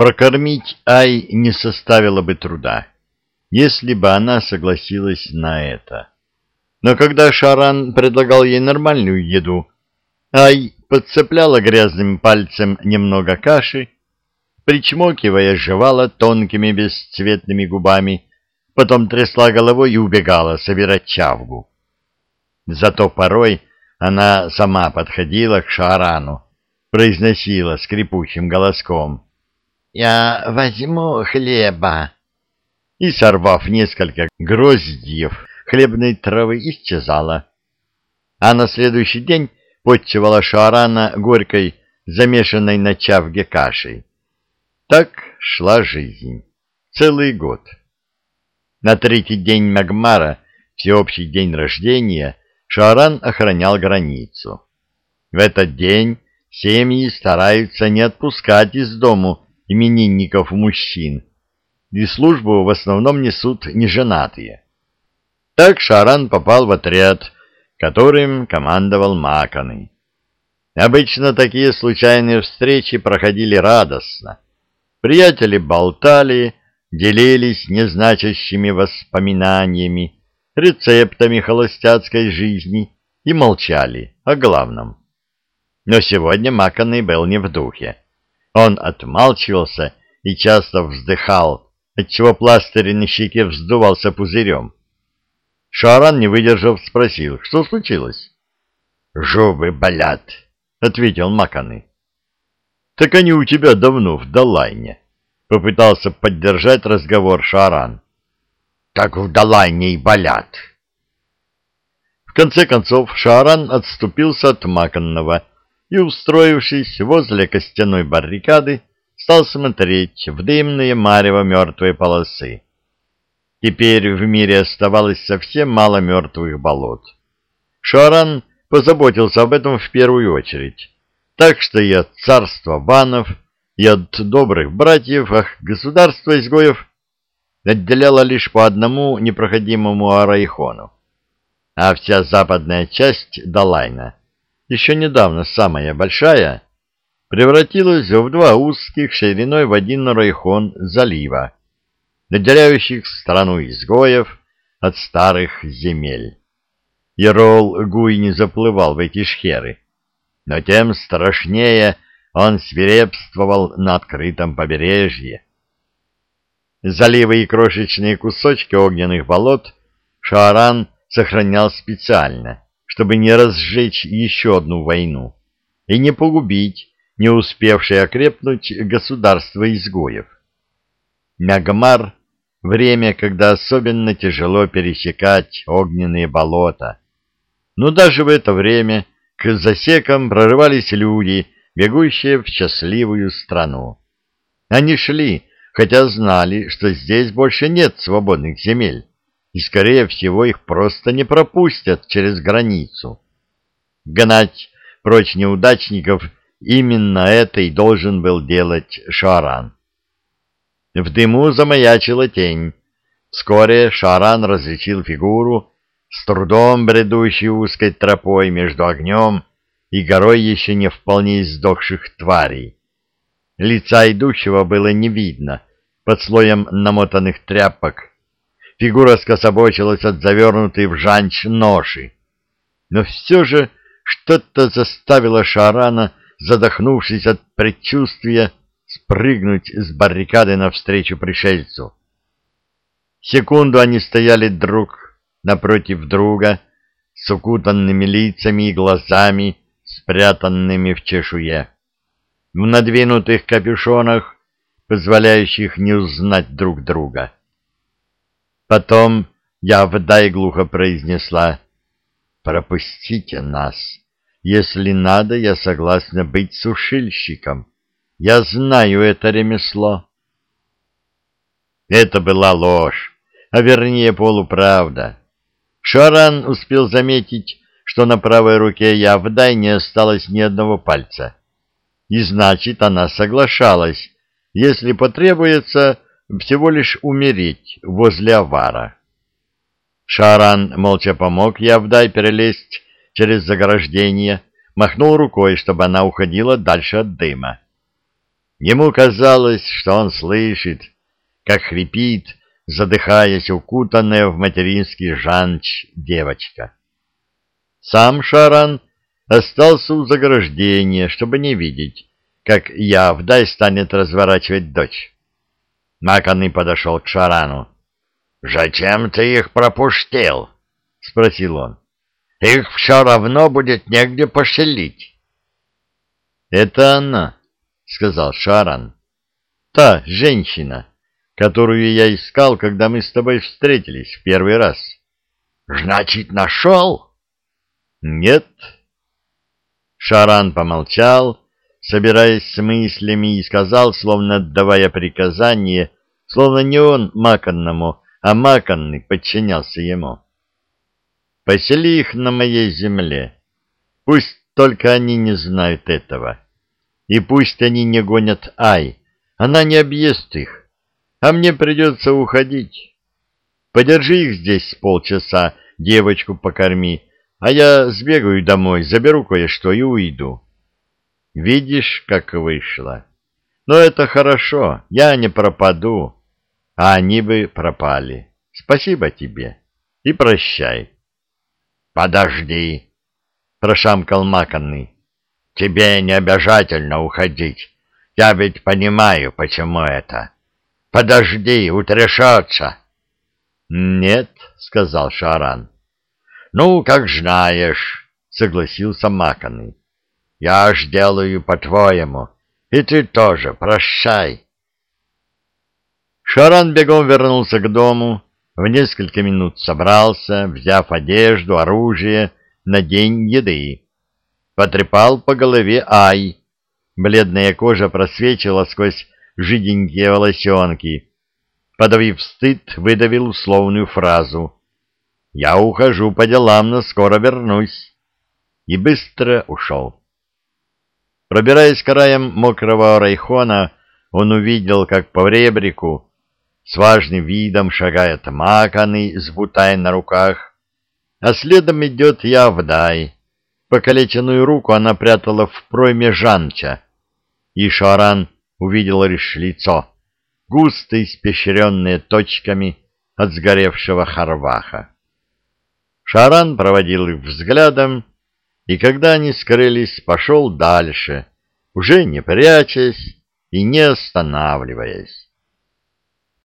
Прокормить Ай не составило бы труда, если бы она согласилась на это. Но когда Шаран предлагал ей нормальную еду, Ай подцепляла грязным пальцем немного каши, причмокивая, жевала тонкими бесцветными губами, потом трясла головой и убегала собирать чавгу. Зато порой она сама подходила к Шарану, произносила скрипучим голоском — я возьму хлеба. И, сорвав несколько гроздьев хлебной травы, исчезала. А на следующий день подчевала Шарана горькой, замешанной на чавге кашей. Так шла жизнь. Целый год. На третий день Магмара, всеобщий день рождения, Шаран охранял границу. В этот день семьи стараются не отпускать из дому именинников мужчин, и службу в основном несут неженатые. Так Шаран попал в отряд, которым командовал Маканы. Обычно такие случайные встречи проходили радостно. Приятели болтали, делились незначащими воспоминаниями, рецептами холостяцкой жизни и молчали о главном. Но сегодня Маканы был не в духе. Он отмалчивался и часто вздыхал, отчего пластырь на щеке вздувался пузырем. Шаран, не выдержав, спросил, что случилось. — Жубы болят, — ответил Маканы. — Так они у тебя давно в Далайне, — попытался поддержать разговор Шаран. — Так в Далайне и болят. В конце концов Шаран отступился от Маканного и, устроившись возле костяной баррикады, стал смотреть в дымные марево мертвой полосы. Теперь в мире оставалось совсем мало мертвых болот. Шаран позаботился об этом в первую очередь, так что и от царства банов, и от добрых братьев, ах, государство изгоев отделяло лишь по одному непроходимому Арайхону, а вся западная часть Далайна — еще недавно самая большая, превратилась в два узких шириной в один райхон залива, отделяющих страну изгоев от старых земель. Ерол Гуй не заплывал в эти шхеры, но тем страшнее он свирепствовал на открытом побережье. Заливы и крошечные кусочки огненных болот Шааран сохранял специально — чтобы не разжечь еще одну войну и не погубить не успевшее окрепнуть государство изгоев. Мягмар — время, когда особенно тяжело пересекать огненные болота. Но даже в это время к засекам прорывались люди, бегущие в счастливую страну. Они шли, хотя знали, что здесь больше нет свободных земель и, скорее всего, их просто не пропустят через границу. Гнать прочь неудачников именно это и должен был делать Шаран. В дыму замаячила тень. Вскоре Шаран различил фигуру, с трудом бредущей узкой тропой между огнем и горой еще не вполне издохших тварей. Лица идущего было не видно под слоем намотанных тряпок, Фигура скособочилась от завернутой в жанч ноши. Но все же что-то заставило Шарана, задохнувшись от предчувствия, спрыгнуть с баррикады навстречу пришельцу. Секунду они стояли друг напротив друга, с укутанными лицами и глазами, спрятанными в чешуе, в надвинутых капюшонах, позволяющих не узнать друг друга. Потом я вдай глухо произнесла «Пропустите нас. Если надо, я согласна быть сушильщиком. Я знаю это ремесло». Это была ложь, а вернее полуправда. Шаран успел заметить, что на правой руке Явдай не осталось ни одного пальца. И значит, она соглашалась, если потребуется, всего лишь умереть возле авара. Шаран молча помог Явдай перелезть через заграждение, махнул рукой, чтобы она уходила дальше от дыма. Ему казалось, что он слышит, как хрипит, задыхаясь, укутанная в материнский жанч девочка. Сам Шаран остался у заграждения, чтобы не видеть, как Явдай станет разворачивать дочь. Маканный подошел к Шарану. — Зачем ты их пропустил? — спросил он. — Их все равно будет негде поселить. — Это она, — сказал Шаран. — Та женщина, которую я искал, когда мы с тобой встретились в первый раз. — Значит, нашел? — Нет. Шаран помолчал, собираясь с мыслями, и сказал, словно отдавая приказание, словно не он Маканному, а Маканный подчинялся ему. «Посели их на моей земле. Пусть только они не знают этого. И пусть они не гонят Ай, она не объест их, а мне придется уходить. Подержи их здесь полчаса, девочку покорми, а я сбегаю домой, заберу кое-что и уйду. Видишь, как вышло. Но это хорошо, я не пропаду, а они бы пропали. Спасибо тебе и прощай. — Подожди, — прошамкал Маканный. — Тебе не обязательно уходить. Я ведь понимаю, почему это. Подожди, утрешется. — Нет, — сказал Шаран. — Ну, как знаешь, — согласился Маканный. — Я ж делаю по-твоему, и ты тоже прощай. Шаран бегом вернулся к дому, в несколько минут собрался, взяв одежду, оружие на день еды. Потрепал по голове Ай. Бледная кожа просвечивала сквозь жиденькие волосенки. Подавив стыд, выдавил условную фразу. «Я ухожу по делам, но скоро вернусь». И быстро ушел. Пробираясь краем мокрого райхона, он увидел, как по ребрику с важным видом шагает Маканы с бутай на руках, а следом идет Явдай. Покалеченную руку она прятала в пройме Жанча, и Шаран увидел лишь лицо, густо испещренное точками от сгоревшего Харваха. Шаран проводил их взглядом, и когда они скрылись, пошел дальше, уже не прячась и не останавливаясь.